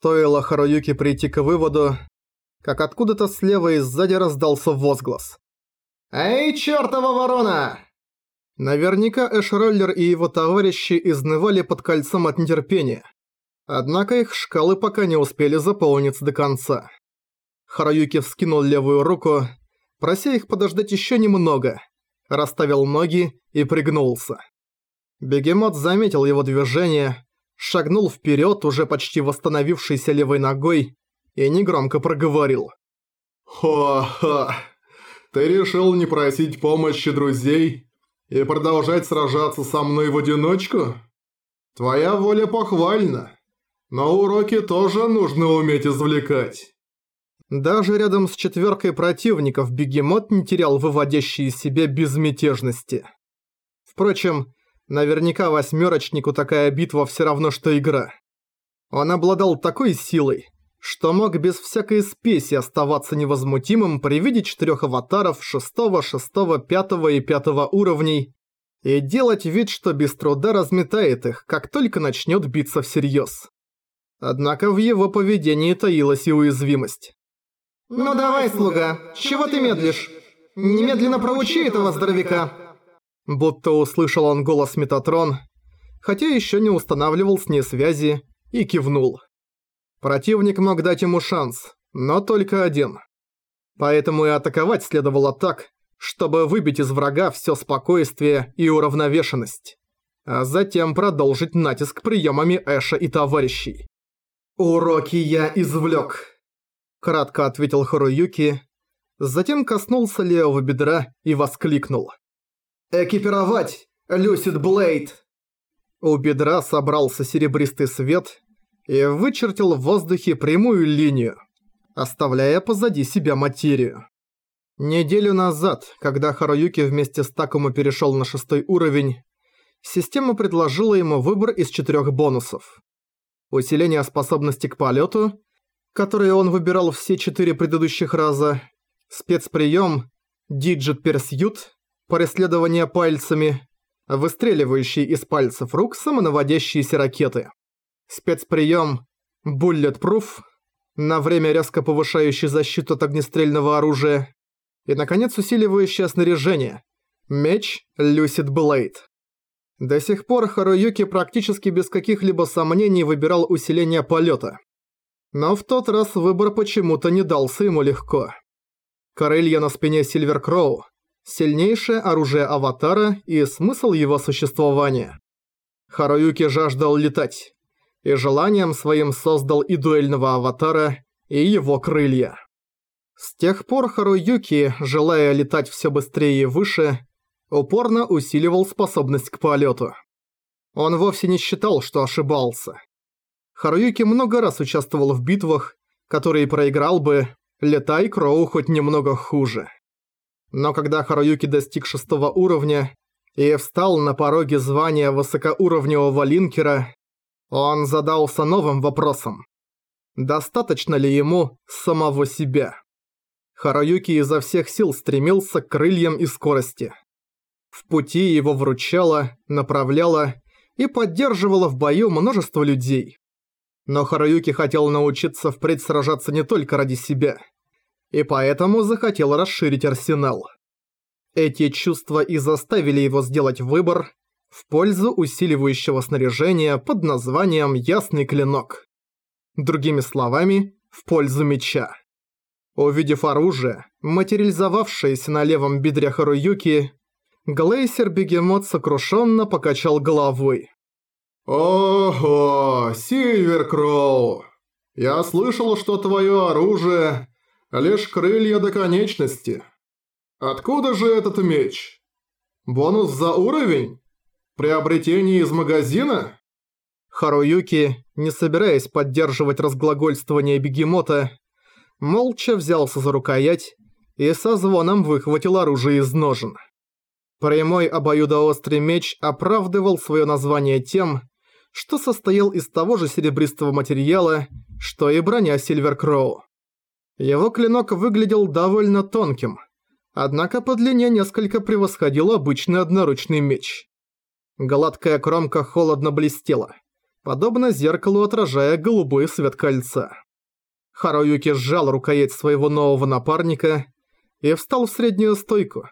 Стоило Харуюке прийти к выводу, как откуда-то слева и сзади раздался возглас. «Эй, чёртова ворона!» Наверняка Эшроллер и его товарищи изнывали под кольцом от нетерпения. Однако их шкалы пока не успели заполниться до конца. Хараюки вскинул левую руку, прося их подождать еще немного, расставил ноги и пригнулся. Бегемот заметил его движение, шагнул вперед уже почти восстановившейся левой ногой и негромко проговорил. «Хо-ха! Ты решил не просить помощи друзей и продолжать сражаться со мной в одиночку? Твоя воля похвальна, но уроки тоже нужно уметь извлекать. Даже рядом с четверкой противников бегемот не терял выводящей из себя безмятежности. Впрочем, наверняка восьмерочнику такая битва все равно, что игра. Он обладал такой силой, что мог без всякой спеси оставаться невозмутимым при виде четырех аватаров шестого, шестого, пятого и пятого уровней и делать вид, что без труда разметает их, как только начнет биться всерьез. Однако в его поведении таилась и уязвимость. «Ну давай, слуга, чего ты медлишь? Немедленно проучи этого здоровяка!» Будто услышал он голос Метатрон, хотя еще не устанавливал с ней связи, и кивнул. Противник мог дать ему шанс, но только один. Поэтому и атаковать следовало так, чтобы выбить из врага все спокойствие и уравновешенность, а затем продолжить натиск приемами Эша и товарищей. «Уроки я извлек», — кратко ответил Харуюки, затем коснулся левого бедра и воскликнул. «Экипировать, Люсид Блейд!» У бедра собрался серебристый свет и вычертил в воздухе прямую линию, оставляя позади себя материю. Неделю назад, когда Харуюки вместе с Такому перешел на шестой уровень, система предложила ему выбор из четырех бонусов. Усиление способности к полету, которые он выбирал все четыре предыдущих раза, спецприем, Digit Pursuit, преследование пальцами, выстреливающие из пальцев рук самонаводящиеся ракеты спецприем Bulletproof, на время резко повышающий защиту от огнестрельного оружия, и, наконец, усиливающее снаряжение Меч Lucid Blade. До сих пор Харуюки практически без каких-либо сомнений выбирал усиление полета. Но в тот раз выбор почему-то не дался ему легко. Крылья на спине Сильвер Кроу – сильнейшее оружие Аватара и смысл его существования. Харуюки жаждал летать и желанием своим создал и дуэльного аватара, и его крылья. С тех пор Харуюки, желая летать все быстрее и выше, упорно усиливал способность к полету. Он вовсе не считал, что ошибался. Харуюки много раз участвовал в битвах, которые проиграл бы, летай Кроу хоть немного хуже. Но когда Харуюки достиг шестого уровня и встал на пороге звания высокоуровневого линкера, он задался новым вопросом. Достаточно ли ему самого себя? Хараюки изо всех сил стремился к крыльям и скорости. В пути его вручало, направляло и поддерживало в бою множество людей. Но Хараюки хотел научиться впредь сражаться не только ради себя. И поэтому захотел расширить арсенал. Эти чувства и заставили его сделать выбор, в пользу усиливающего снаряжения под названием «Ясный клинок». Другими словами, в пользу меча. Увидев оружие, материализовавшееся на левом бедре Харуюки, Глейсер-бегемот сокрушенно покачал головой. «Ого, Сильвер Кроу! Я слышал, что твое оружие — лишь крылья до конечности. Откуда же этот меч? Бонус за уровень?» Приобретение из магазина? Харуюки, не собираясь поддерживать разглагольствование бегемота, молча взялся за рукоять и со звоном выхватил оружие из ножен. Прямой обоюдоострый меч оправдывал свое название тем, что состоял из того же серебристого материала, что и броня Сильверкроу. Его клинок выглядел довольно тонким, однако по длине несколько превосходил обычный одноручный меч. Гладкая кромка холодно блестела. подобно зеркалу отражая голубой свет кольца. Харуюки сжал рукоять своего нового напарника и встал в среднюю стойку,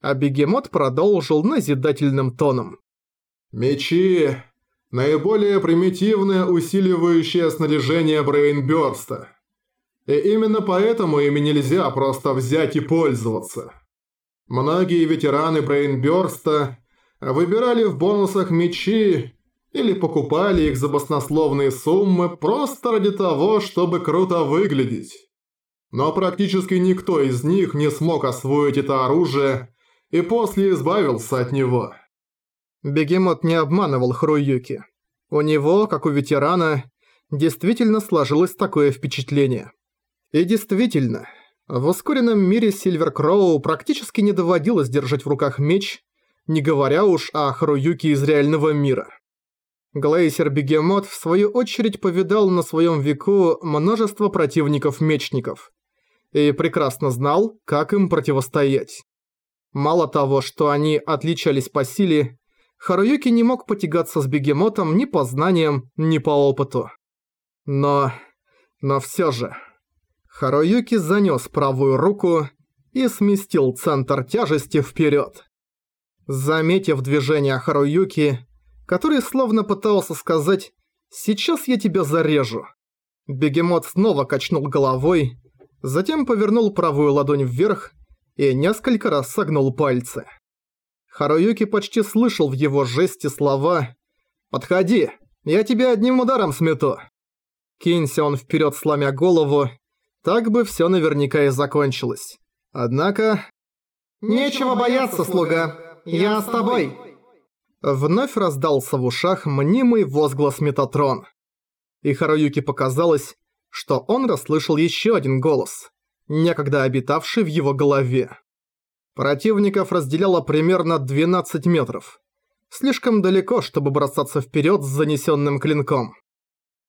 а бегемот продолжил назидательным тоном. «Мечи – наиболее примитивное усиливающее снаряжение Брейнбёрста. И именно поэтому ими нельзя просто взять и пользоваться. Многие ветераны Брейнбёрста выбирали в бонусах мечи или покупали их за баснословные суммы просто ради того, чтобы круто выглядеть. Но практически никто из них не смог освоить это оружие и после избавился от него. Бегемот не обманывал Хруюки. У него, как у ветерана, действительно сложилось такое впечатление. И действительно, в ускоренном мире Сильвер Кроу практически не доводилось держать в руках меч, не говоря уж о Харуюке из реального мира. Глейсер Бегемот в свою очередь повидал на своем веку множество противников-мечников и прекрасно знал, как им противостоять. Мало того, что они отличались по силе, Харуюки не мог потягаться с Бегемотом ни по знаниям, ни по опыту. Но... но всё же... Харуюки занёс правую руку и сместил центр тяжести вперёд. Заметив движение Харуюки, который словно пытался сказать «Сейчас я тебя зарежу». Бегемот снова качнул головой, затем повернул правую ладонь вверх и несколько раз согнул пальцы. Харуюки почти слышал в его жесте слова «Подходи, я тебя одним ударом смету». Кинься он вперед, сломя голову, так бы все наверняка и закончилось. Однако... «Нечего бояться, слуга, я с тобой!» Вновь раздался в ушах мнимый возглас Метатрон. И Харуюки показалось, что он расслышал еще один голос, некогда обитавший в его голове. Противников разделяло примерно 12 метров. Слишком далеко, чтобы бросаться вперед с занесенным клинком.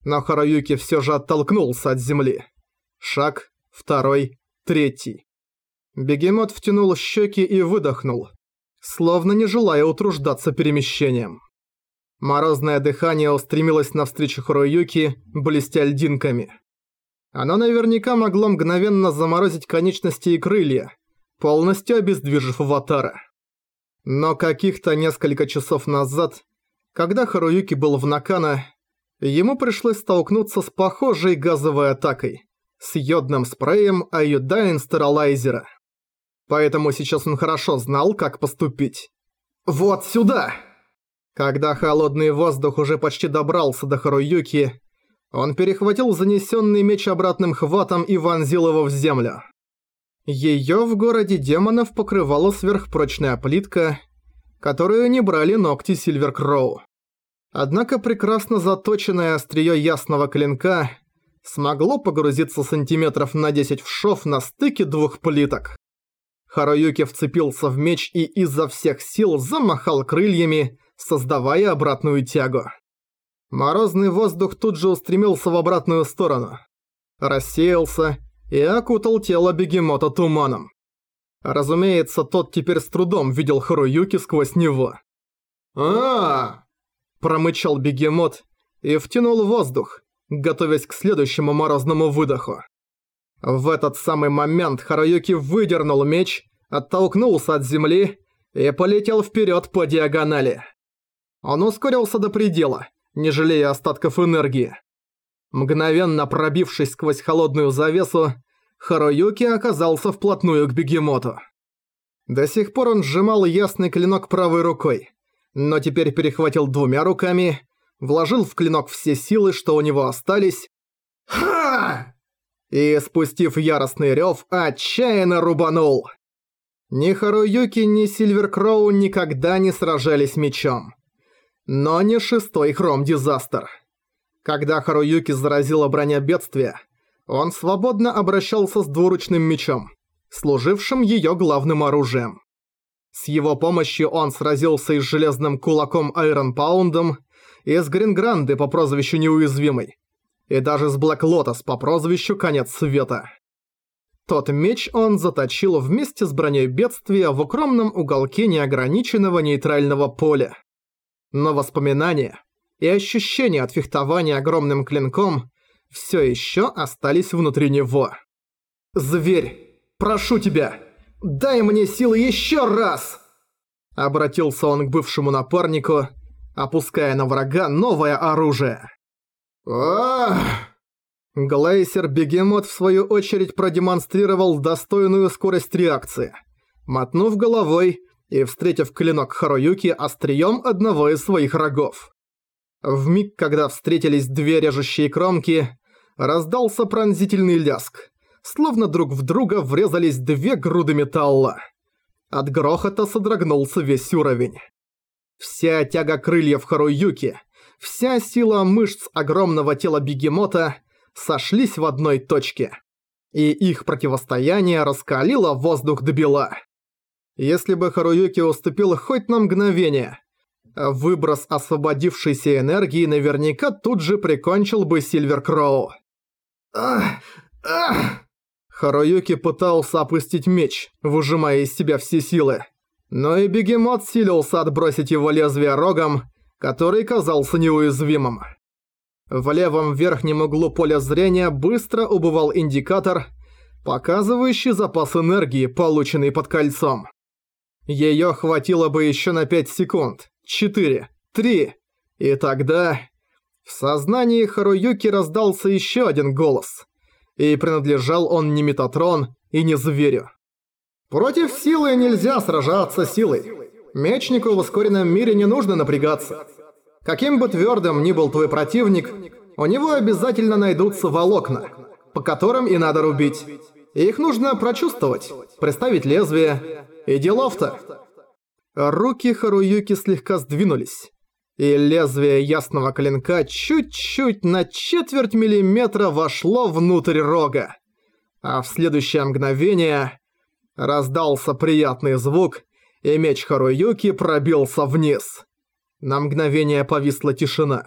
Но Харуюки все же оттолкнулся от земли. Шаг, второй, третий. Бегемот втянул щеки и выдохнул, словно не желая утруждаться перемещением. Морозное дыхание устремилось навстречу Хуруюки, блестя льдинками. Оно наверняка могло мгновенно заморозить конечности и крылья, полностью обездвижив аватара. Но каких-то несколько часов назад, когда Харуюки был в Накано, ему пришлось столкнуться с похожей газовой атакой, с йодным спреем Айодайн Стерилайзера поэтому сейчас он хорошо знал, как поступить. «Вот сюда!» Когда холодный воздух уже почти добрался до Харуюки, он перехватил занесенный меч обратным хватом и вонзил его в землю. Её в городе демонов покрывала сверхпрочная плитка, которую не брали ногти Сильвер Кроу. Однако прекрасно заточенное остриё ясного клинка смогло погрузиться сантиметров на 10 в шов на стыке двух плиток. Харуюки вцепился в меч и изо всех сил замахал крыльями, создавая обратную тягу. Морозный воздух тут же устремился в обратную сторону. Рассеялся и окутал тело бегемота туманом. Разумеется, тот теперь с трудом видел Харуюки сквозь него. а, Промычал бегемот и втянул воздух, готовясь к следующему морозному выдоху. В этот самый момент Харуюки выдернул меч, оттолкнулся от земли и полетел вперед по диагонали. Он ускорился до предела, не жалея остатков энергии. Мгновенно пробившись сквозь холодную завесу, Харуюки оказался вплотную к бегемоту. До сих пор он сжимал ясный клинок правой рукой, но теперь перехватил двумя руками, вложил в клинок все силы, что у него остались. Ха! и, спустив яростный рёв, отчаянно рубанул. Ни Харуюки, ни Сильвер Кроу никогда не сражались мечом. Но не шестой Хром Дизастер. Когда Харуюки заразила броня бедствия, он свободно обращался с двуручным мечом, служившим её главным оружием. С его помощью он сразился и с железным кулаком Айрон Паундом, и с Грингранды по прозвищу Неуязвимый, и даже с Блэк Лотос по прозвищу Конец Света. Тот меч он заточил вместе с броней бедствия в укромном уголке неограниченного нейтрального поля. Но воспоминания, и ощущение от фехтования огромным клинком все еще остались внутри него. «Зверь, прошу тебя, дай мне силы еще раз!» Обратился он к бывшему напарнику, опуская на врага новое оружие. Ах! Глейсер-бегемот в свою очередь продемонстрировал достойную скорость реакции, мотнув головой и встретив клинок Харуюки острием одного из своих рогов. В миг, когда встретились две режущие кромки, раздался пронзительный ляск, словно друг в друга врезались две груды металла. От грохота содрогнулся весь уровень. Вся тяга крыльев Харуюки, вся сила мышц огромного тела бегемота сошлись в одной точке. И их противостояние раскалило воздух до бела. Если бы Харуюки уступил хоть на мгновение, выброс освободившейся энергии наверняка тут же прикончил бы Сильвер Кроу. Ах! Ах! Харуюки пытался опустить меч, выжимая из себя все силы. Но и бегемот силился отбросить его лезвие рогом, который казался неуязвимым. В левом верхнем углу поля зрения быстро убывал индикатор, показывающий запас энергии, полученный под кольцом. Её хватило бы ещё на 5 секунд, 4, 3, и тогда... В сознании Харуюки раздался ещё один голос и принадлежал он не Метатрон и не Зверю. Против силы нельзя сражаться силой. Мечнику в ускоренном мире не нужно напрягаться. Каким бы твердым ни был твой противник, у него обязательно найдутся волокна, по которым и надо рубить. Их нужно прочувствовать, представить лезвие. И делов-то. Руки Харуюки слегка сдвинулись и лезвие ясного клинка чуть-чуть на четверть миллиметра вошло внутрь рога. А в следующее мгновение раздался приятный звук, и меч Харуюки пробился вниз. На мгновение повисла тишина.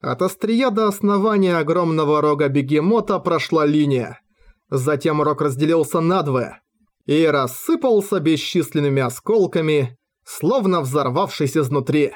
От острия до основания огромного рога бегемота прошла линия. Затем рог разделился надвое и рассыпался бесчисленными осколками, словно взорвавшись изнутри.